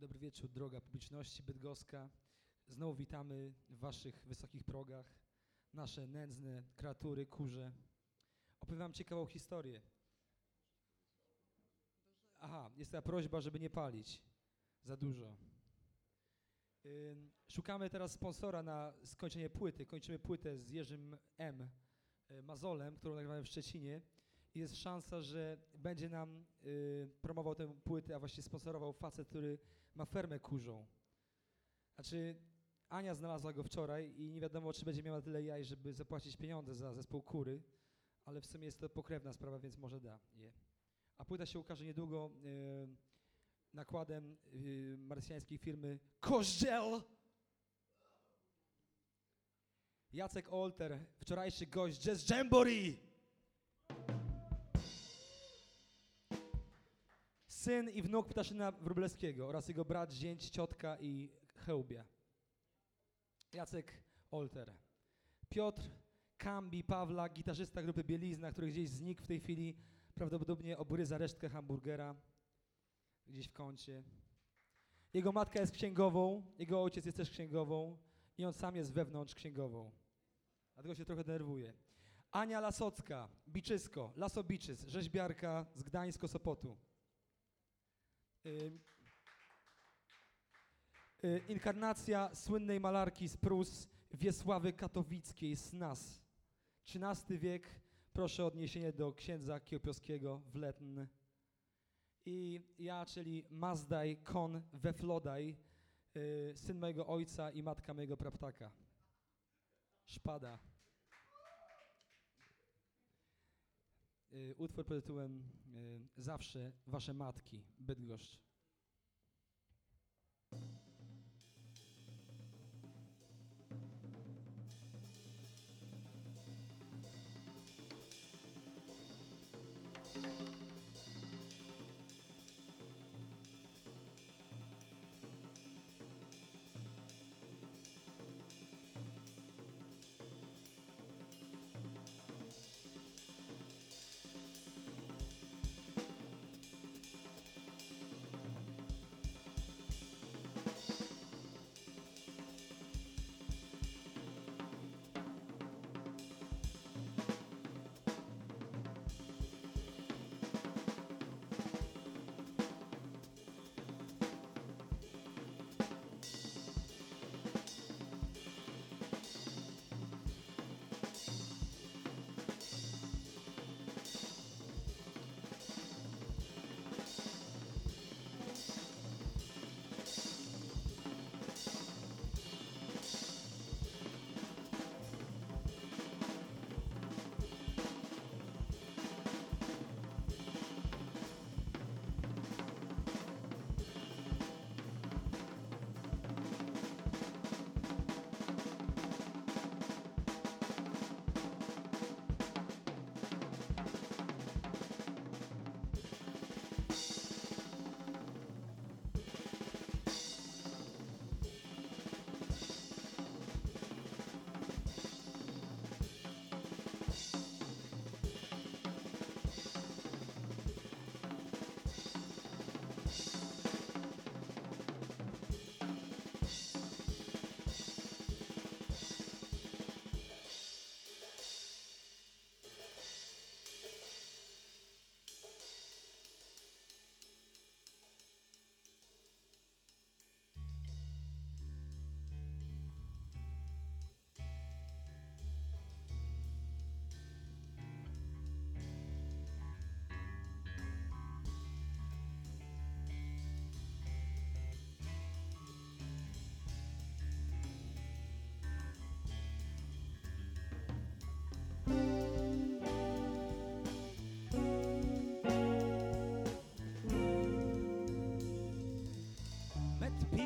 Dobry wieczór, droga publiczności bydgoska. Znowu witamy w waszych wysokich progach, nasze nędzne kreatury, kurze. Opowiem ciekawą historię. Aha, jest ta prośba, żeby nie palić za dużo. Szukamy teraz sponsora na skończenie płyty. Kończymy płytę z Jerzym M. Mazolem, którą nagrywamy w Szczecinie. Jest szansa, że będzie nam y, promował tę płytę, a właściwie sponsorował facet, który ma fermę kurzą. Znaczy, Ania znalazła go wczoraj i nie wiadomo, czy będzie miała tyle jaj, żeby zapłacić pieniądze za zespół kury, ale w sumie jest to pokrewna sprawa, więc może da je. A płyta się ukaże niedługo y, nakładem y, marsjańskiej firmy Koździel. Jacek Olter, wczorajszy gość Jazz Jamboree. Syn i wnuk Ptaszyna Wróblewskiego oraz jego brat, zięć, ciotka i chełbia. Jacek Olter. Piotr Kambi Pawla, gitarzysta grupy Bielizna, który gdzieś znikł w tej chwili, prawdopodobnie obryza resztkę hamburgera gdzieś w kącie. Jego matka jest księgową, jego ojciec jest też księgową i on sam jest wewnątrz księgową. Dlatego się trochę denerwuje. Ania Lasocka, Biczysko, Lasobiczys, rzeźbiarka z Gdańsko-Sopotu. Y, Inkarnacja słynnej malarki z Prus Wiesławy Katowickiej z nas. XIII wiek, proszę o odniesienie do księdza Kiełpiowskiego w Letn. I ja, czyli Mazdaj Kon Weflodaj, y, syn mojego ojca i matka mojego praptaka. Szpada. Utwór pod tytułem y, Zawsze Wasze Matki, Bydgoszcz.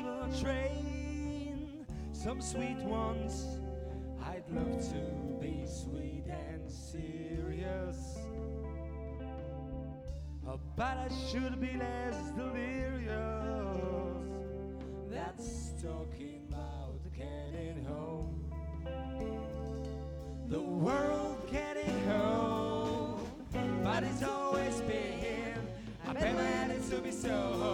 On train, some sweet ones. I'd love to be sweet and serious. Oh, but I should be less delirious. That's talking about getting home. The world getting home, but it's always been. I bet it to be so.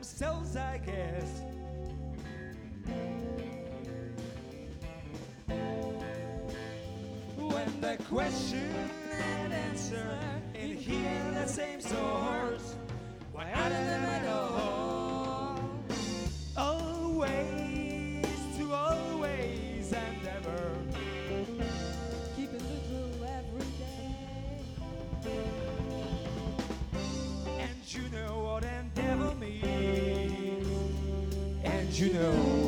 themselves, I guess. When the question and answer and hear the same story. you know.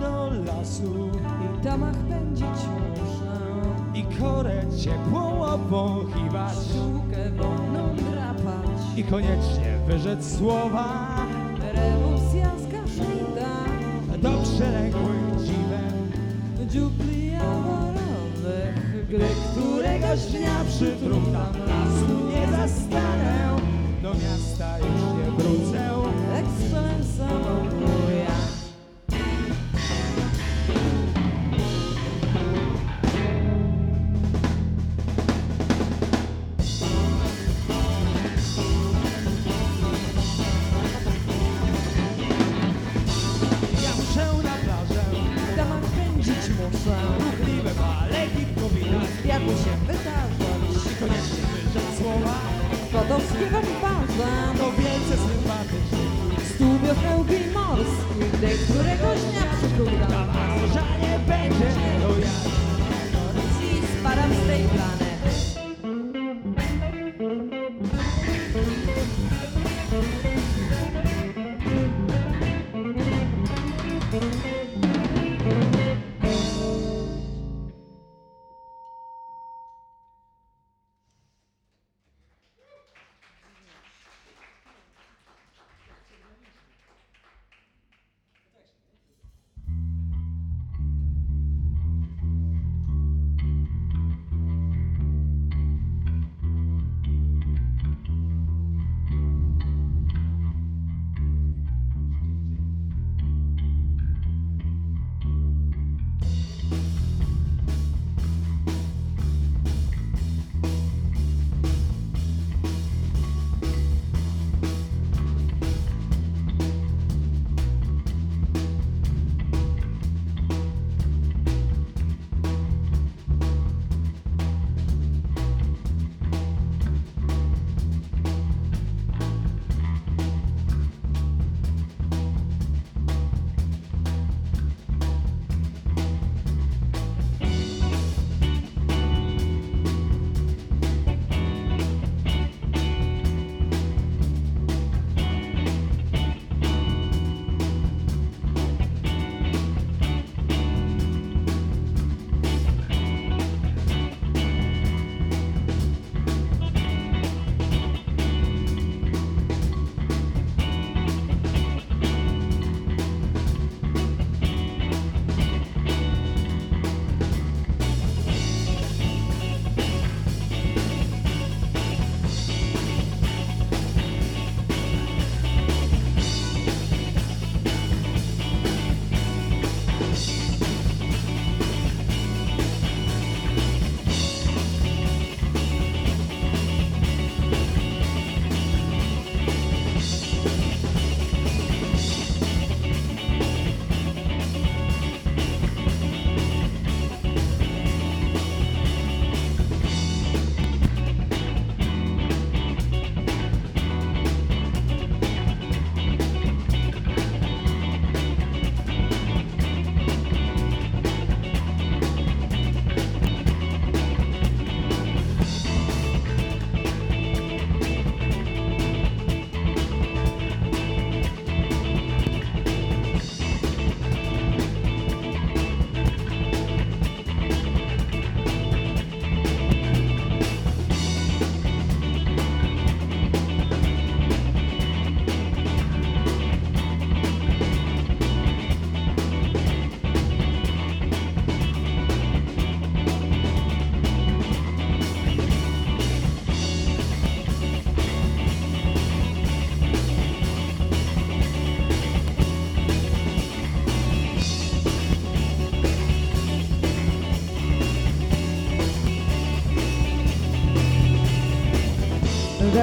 Do lasu i tamach pędzić muszę. i korę ciepłą obwąchiwać Sztukę wonną drapać. i koniecznie wyrzec słowa Rewolucja skaszita. do przeległych dziwem, Dziupli aworowych, gdy któregoś dnia przy trumnach lasu nie zastanę, do miasta już nie wrócę. śpiewak waża, no wielce sympatyczny. Studio hełbi morski, gdy któregoś dnia przykuł tam. A nie będzie, to ja. Param z tej plany.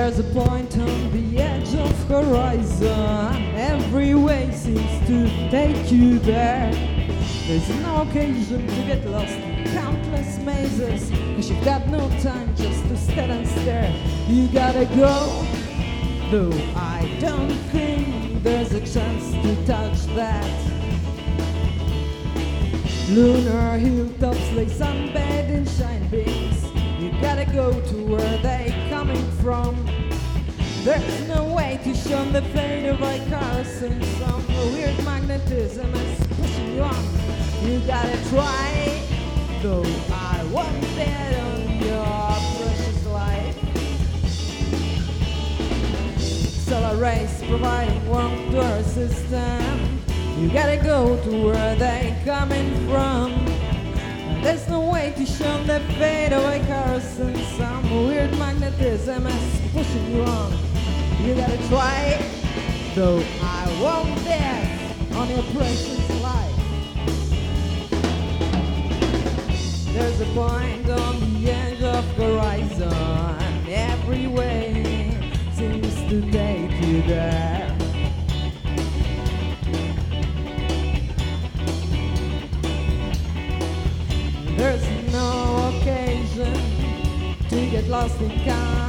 There's a point on the edge of horizon. Every way seems to take you there. There's no occasion to get lost in countless mazes. Cause you've got no time just to stand and stare. You gotta go. Though I don't think there's a chance to touch that. Lunar hilltops lay sunbathed in shine beams. You gotta go to where they coming from. There's no way to shun the fate of Icarus in some weird magnetism and pushing you on. You gotta try, though I won't bet on your precious life. Solar rays providing warmth to our system. You gotta go to where they coming from. There's no way to shun the fate of Icarus and some weird magnetism is pushing you on. You gotta try, it, though I won't dare on your precious life. There's a point on the edge of horizon. Every way seems to take you there. There's no occasion to get lost in countless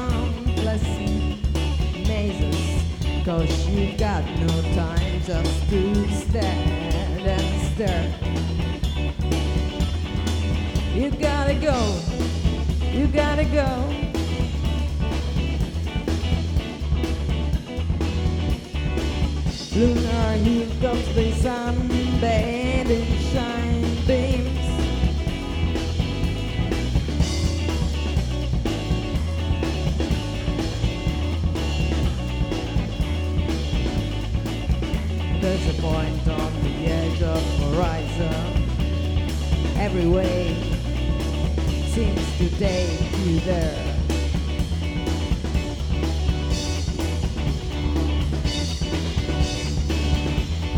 Cause you've got no time just to stand and stare. You gotta go, you gotta go. Lunar heat comes the sun, in shine horizon. Every way seems to take you there.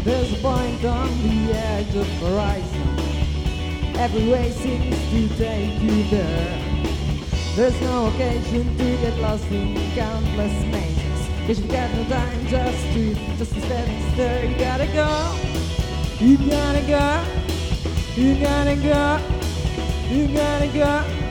There's a point on the edge of horizon. Every way seems to take you there. There's no occasion to get lost in countless mazes. Cause you've got no time just to, just to stand and stare. You gotta go, you gotta go, you gotta go, you gotta go.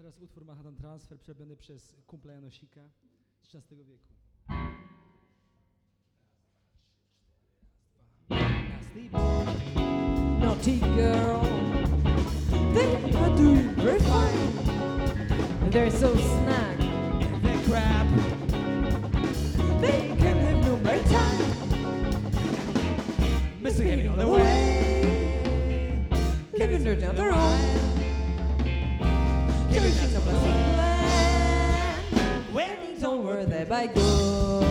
Teraz utwór Manhattan Transfer przerobiony przez kumpla Janosika z XIII wieku. Naughty girl, they are doing very fine. They're so snug, The crap. they can have no more time. Mr. Getting on way. Living their down their own. Us a. Waiting Don't worry that by good.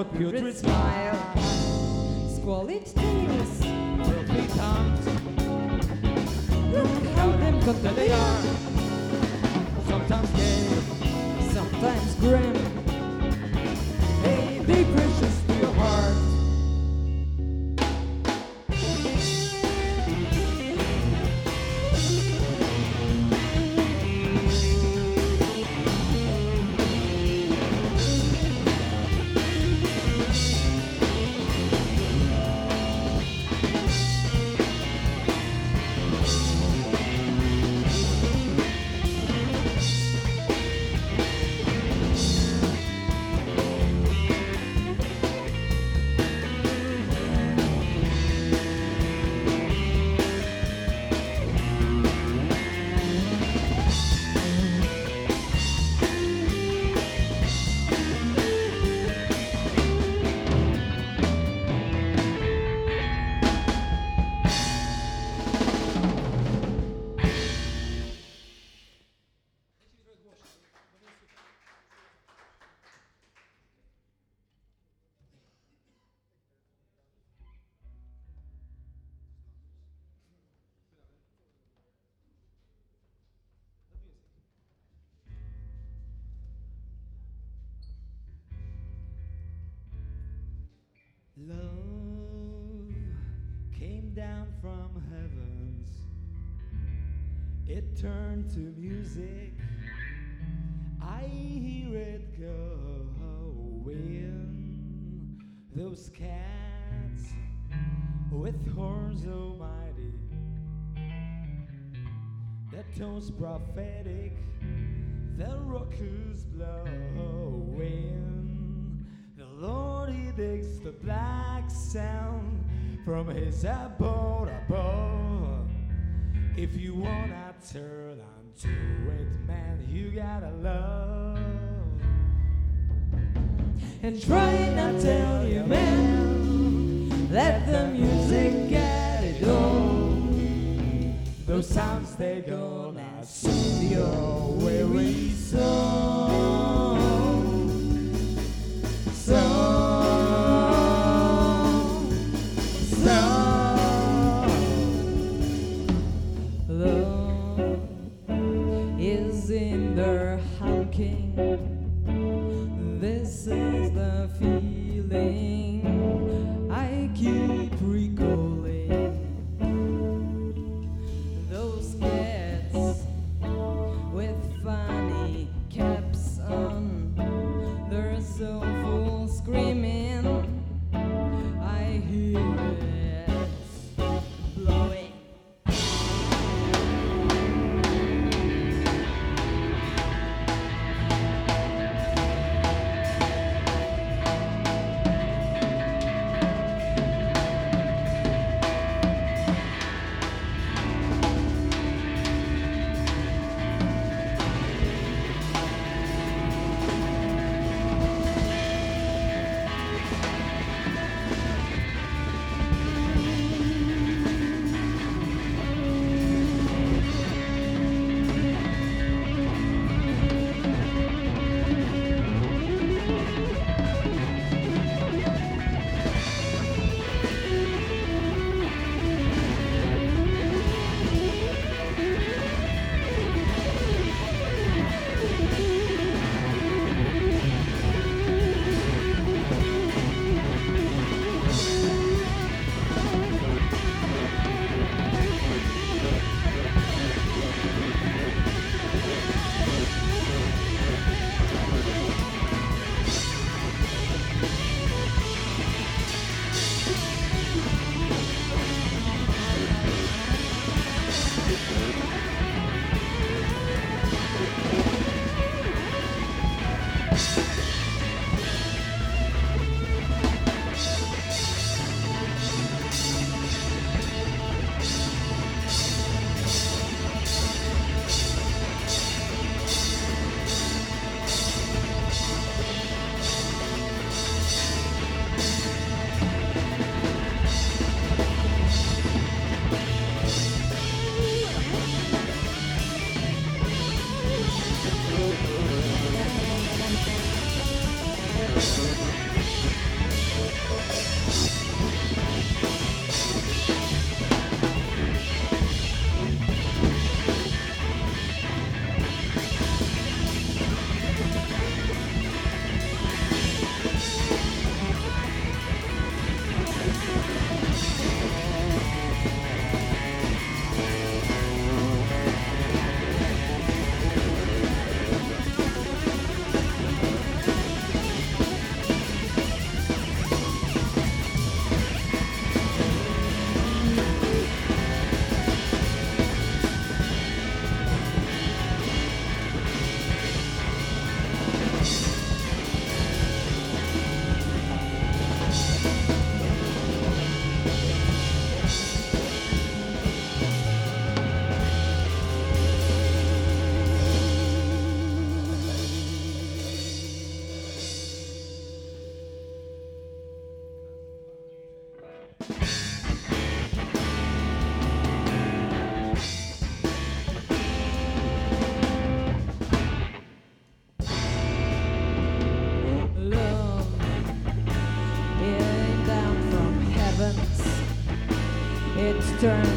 Somewhat putrid smile. Squalid tales. Filthy tongues. Look how them that they are. Sometimes gay. Sometimes grim. To music. I hear it going. Those cats with horns almighty. Their tones prophetic. The rockers blowing. The Lord he digs the black sound from his abode above. If you wanna turn onto it, man, you gotta love. And try not tell your man. Let the music get it on. Those sounds they gonna soothe your weary. Soul, turns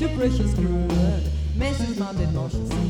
to precious crude. Message mounted motion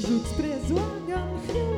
Jujutsu preso, olha rio.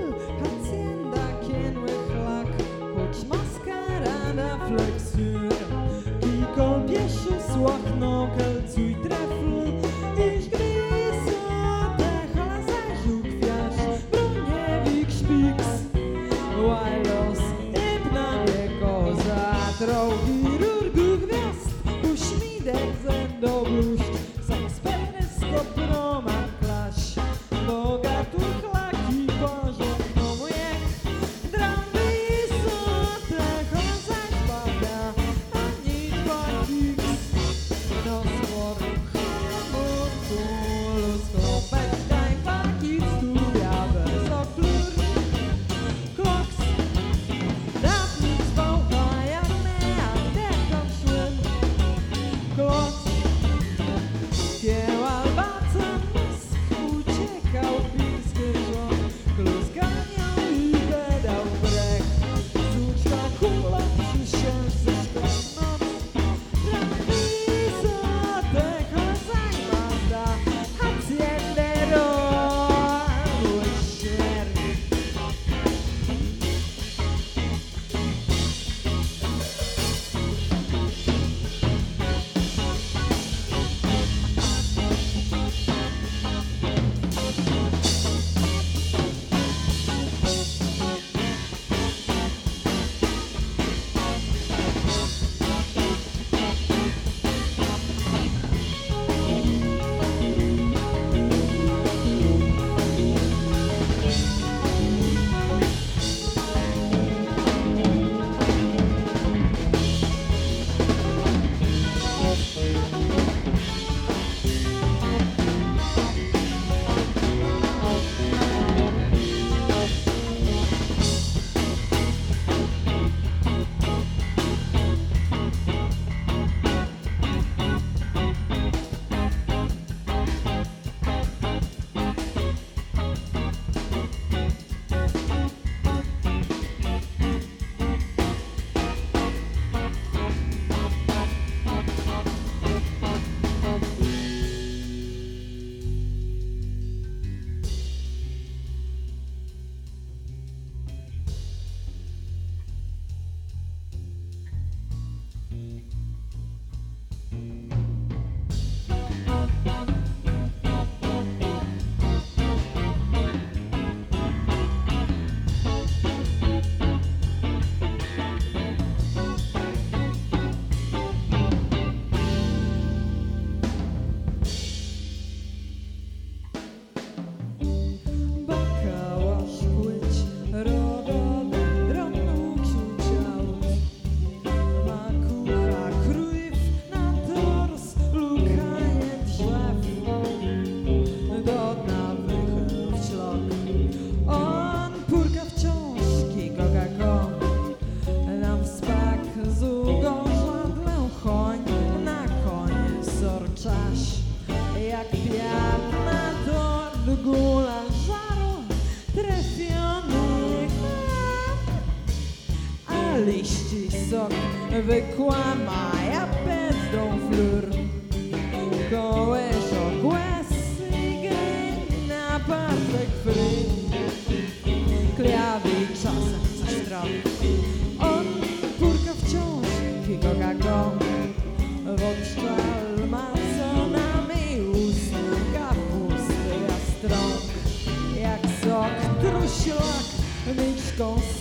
wykłama ma pędzą flur. Kołeś okłasy gry na partek fry Klejawi czasem coś trochę On purka wciąż figoga go W odszczal ma co nami usługa pusty a strąg Jak sok trusiak miczką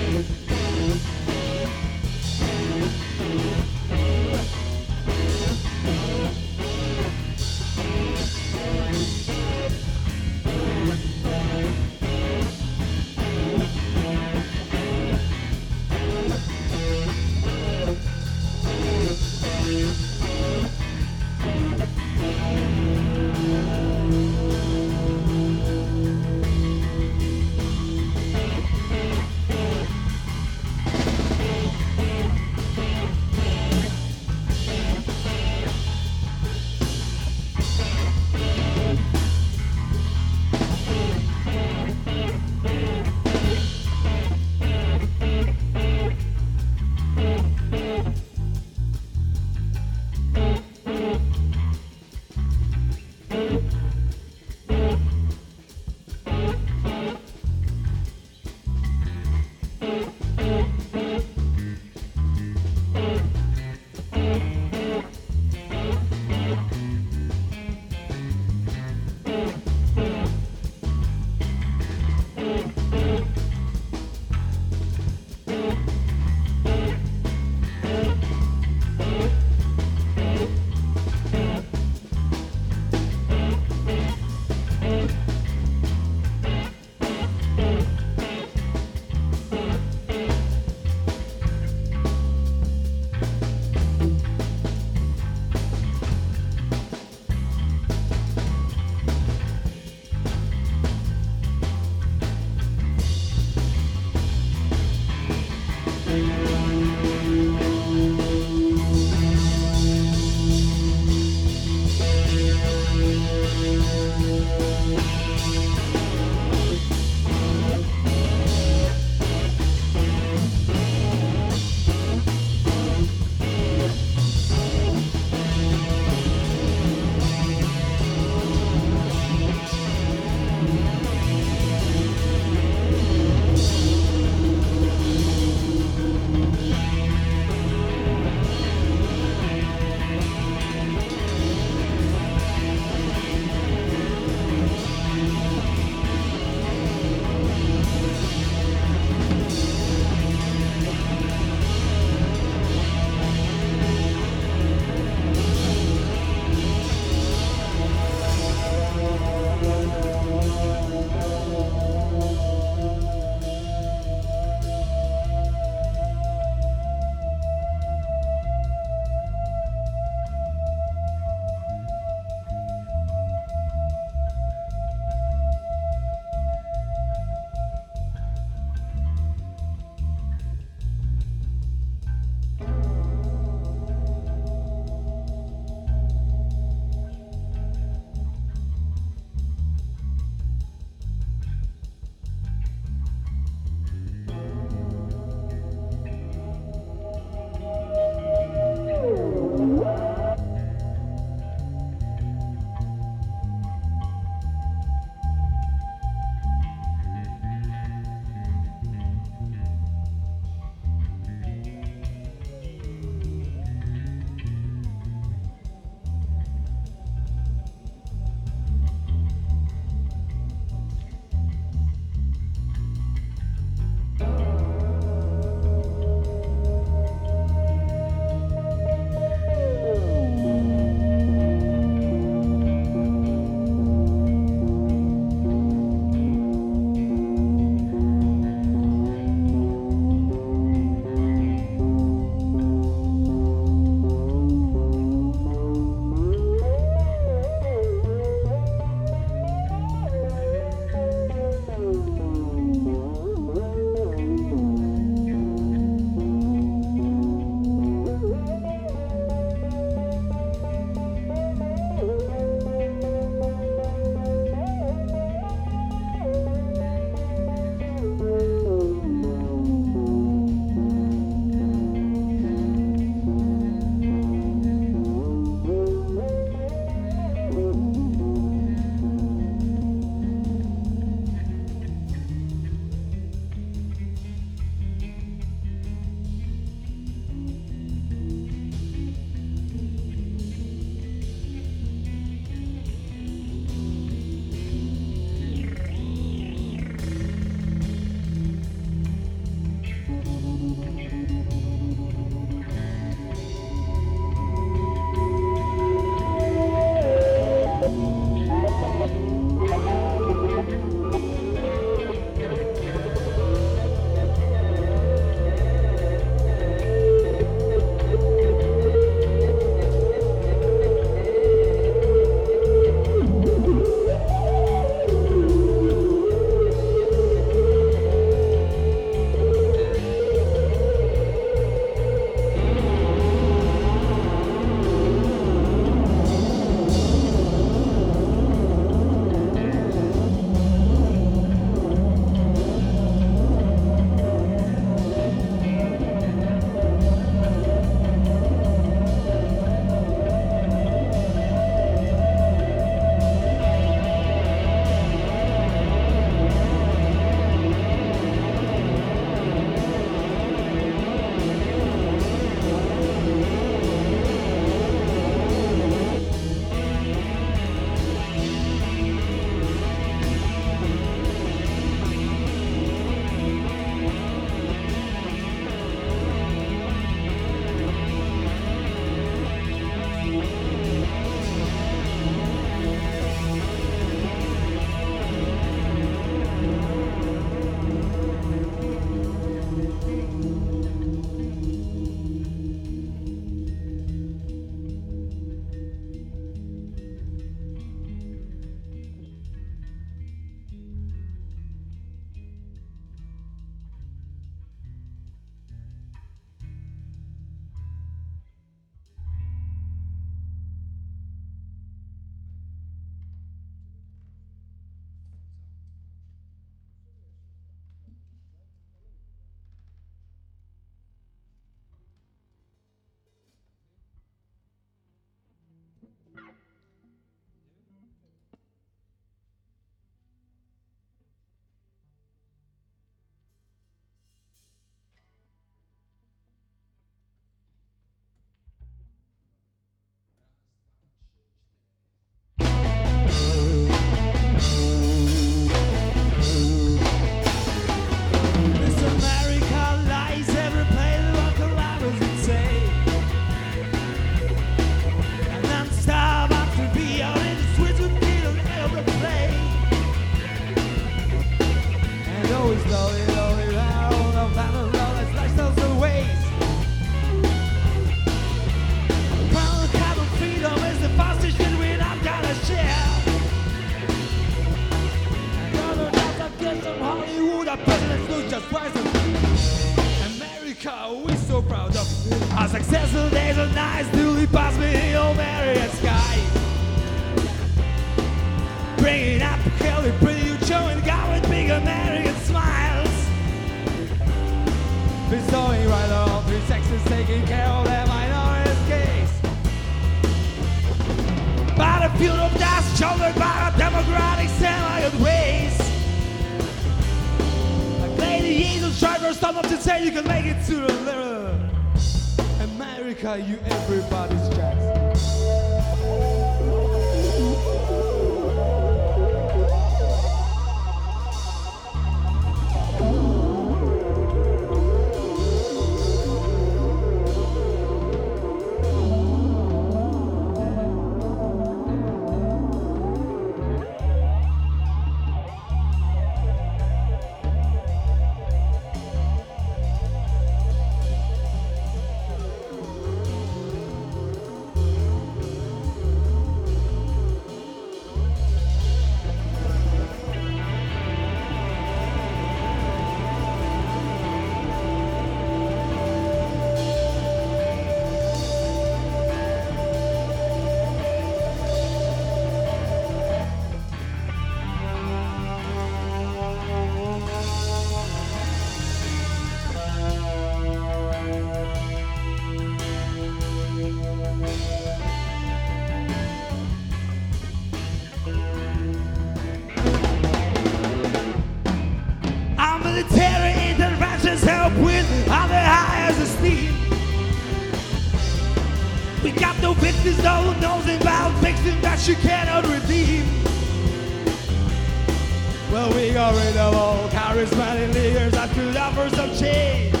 some.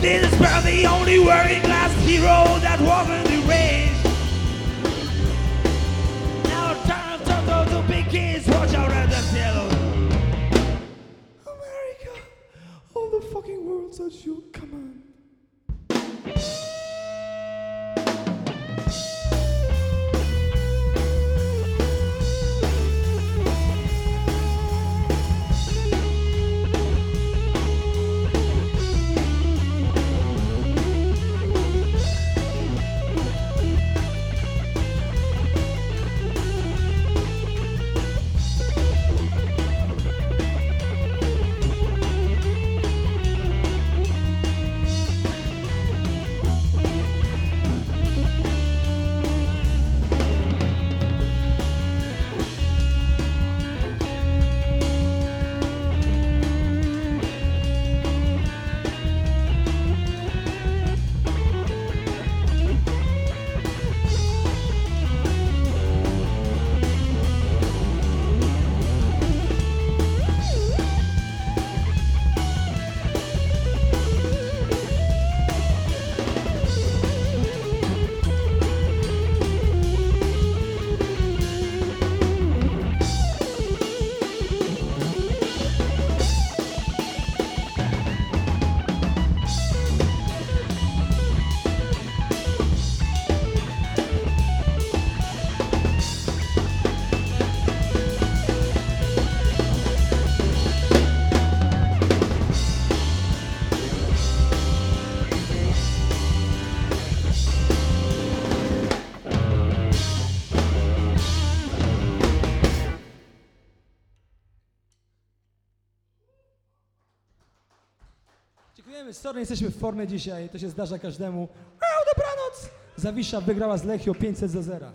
This is where the only working class hero that wasn't erased. Now turn Toto to big kids, watch out at the yellow. America, all the fucking world's at your Sorry, jesteśmy w formie dzisiaj, to się zdarza każdemu. Eee, dobranoc! Zawisza wygrała z Lechio 500 do 0.